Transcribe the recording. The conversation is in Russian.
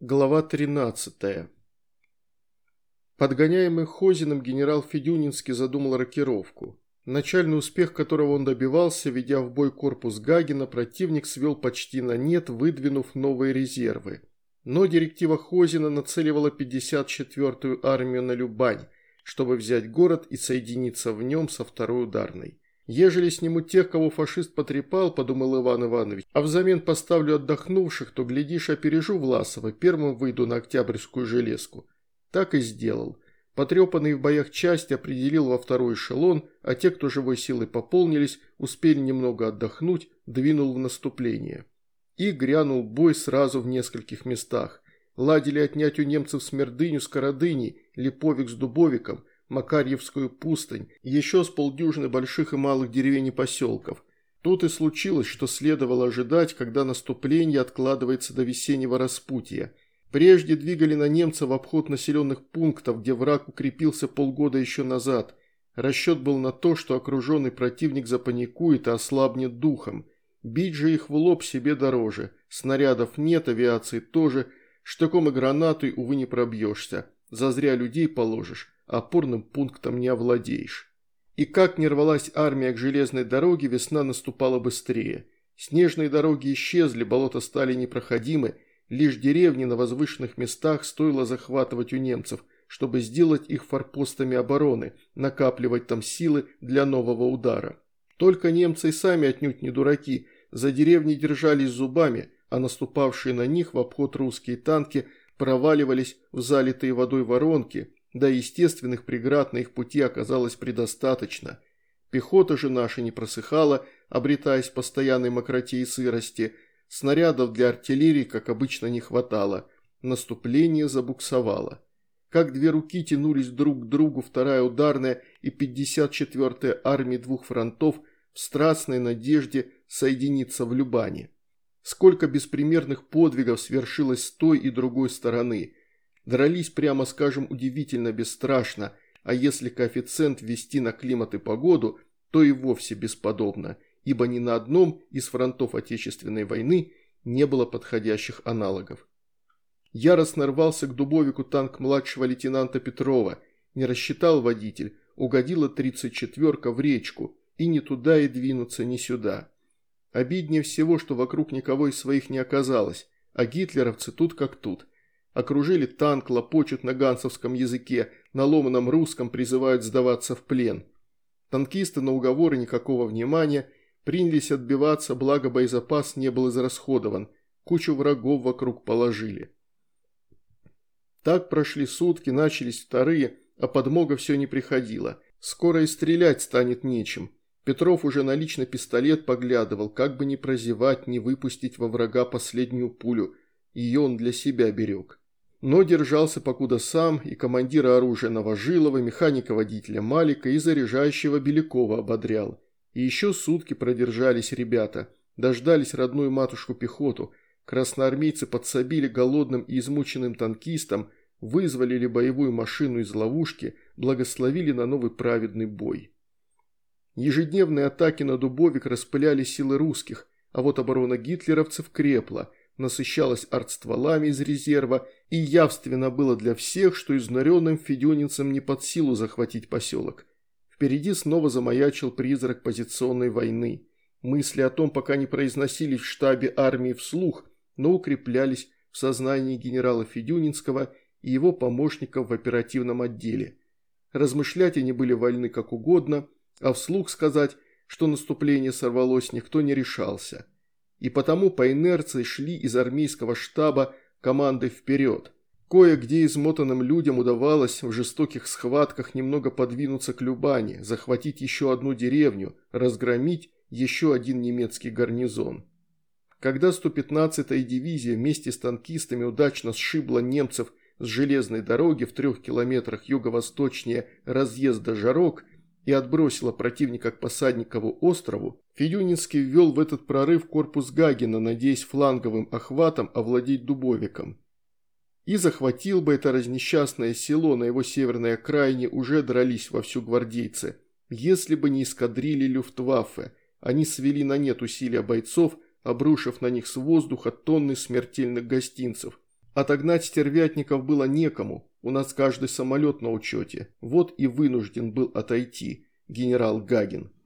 Глава 13. Подгоняемый Хозиным генерал Федюнинский задумал рокировку. Начальный успех, которого он добивался, ведя в бой корпус Гагина, противник свел почти на нет, выдвинув новые резервы. Но директива Хозина нацеливала 54-ю армию на Любань, чтобы взять город и соединиться в нем со второй ударной. Ежели сниму тех, кого фашист потрепал, подумал Иван Иванович, а взамен поставлю отдохнувших, то, глядишь, опережу Власова, первым выйду на Октябрьскую железку. Так и сделал. Потрепанный в боях части определил во второй эшелон, а те, кто живой силой пополнились, успели немного отдохнуть, двинул в наступление. И грянул бой сразу в нескольких местах. Ладили отнять у немцев Смердыню с Карадыни, Липовик с Дубовиком, Макарьевскую пустынь, еще с полдюжины больших и малых деревень и поселков. Тут и случилось, что следовало ожидать, когда наступление откладывается до весеннего распутья. Прежде двигали на немца в обход населенных пунктов, где враг укрепился полгода еще назад. Расчет был на то, что окруженный противник запаникует и ослабнет духом. Бить же их в лоб себе дороже. Снарядов нет, авиации тоже. Штыком и гранатой, увы, не пробьешься. Зазря людей положишь опорным пунктом не овладеешь. И как не рвалась армия к железной дороге, весна наступала быстрее. Снежные дороги исчезли, болота стали непроходимы, лишь деревни на возвышенных местах стоило захватывать у немцев, чтобы сделать их форпостами обороны, накапливать там силы для нового удара. Только немцы и сами отнюдь не дураки, за деревни держались зубами, а наступавшие на них в обход русские танки проваливались в залитые водой воронки, да естественных преград на их пути оказалось предостаточно. Пехота же наша не просыхала, обретаясь в постоянной мокроте и сырости. Снарядов для артиллерии, как обычно, не хватало. Наступление забуксовало. Как две руки тянулись друг к другу вторая ударная и 54-я армии двух фронтов в страстной надежде соединиться в Любане. Сколько беспримерных подвигов свершилось с той и другой стороны – Дрались, прямо скажем, удивительно бесстрашно, а если коэффициент ввести на климат и погоду, то и вовсе бесподобно, ибо ни на одном из фронтов Отечественной войны не было подходящих аналогов. Яростно рвался к дубовику танк младшего лейтенанта Петрова, не рассчитал водитель, угодила 34-ка в речку, и ни туда и двинуться, ни сюда. Обиднее всего, что вокруг никого из своих не оказалось, а гитлеровцы тут как тут – Окружили танк, лопочут на гансовском языке, на ломаном русском призывают сдаваться в плен. Танкисты на уговоры никакого внимания, принялись отбиваться, благо боезапас не был израсходован, кучу врагов вокруг положили. Так прошли сутки, начались вторые, а подмога все не приходила. Скоро и стрелять станет нечем. Петров уже на личный пистолет поглядывал, как бы не прозевать, не выпустить во врага последнюю пулю. Ее он для себя берег но держался покуда сам и командира оружия Новожилова, механика-водителя Малика и заряжающего Белякова ободрял. И еще сутки продержались ребята, дождались родную матушку-пехоту, красноармейцы подсобили голодным и измученным танкистам, вызволили боевую машину из ловушки, благословили на новый праведный бой. Ежедневные атаки на Дубовик распыляли силы русских, а вот оборона гитлеровцев крепла – насыщалась артстволами из резерва, и явственно было для всех, что изнуренным федюнинцам не под силу захватить поселок. Впереди снова замаячил призрак позиционной войны. Мысли о том пока не произносились в штабе армии вслух, но укреплялись в сознании генерала Федюнинского и его помощников в оперативном отделе. Размышлять они были вольны как угодно, а вслух сказать, что наступление сорвалось, никто не решался – и потому по инерции шли из армейского штаба команды вперед. Кое-где измотанным людям удавалось в жестоких схватках немного подвинуться к Любани, захватить еще одну деревню, разгромить еще один немецкий гарнизон. Когда 115-я дивизия вместе с танкистами удачно сшибла немцев с железной дороги в трех километрах юго-восточнее разъезда Жарок – и отбросила противника к Посадникову острову, Федюнинский ввел в этот прорыв корпус Гагина, надеясь фланговым охватом овладеть Дубовиком. И захватил бы это разнесчастное село на его северной окраине, уже дрались вовсю гвардейцы. Если бы не эскадрили Люфтваффе, они свели на нет усилия бойцов, обрушив на них с воздуха тонны смертельных гостинцев. Отогнать стервятников было некому, у нас каждый самолет на учете. Вот и вынужден был отойти генерал Гагин.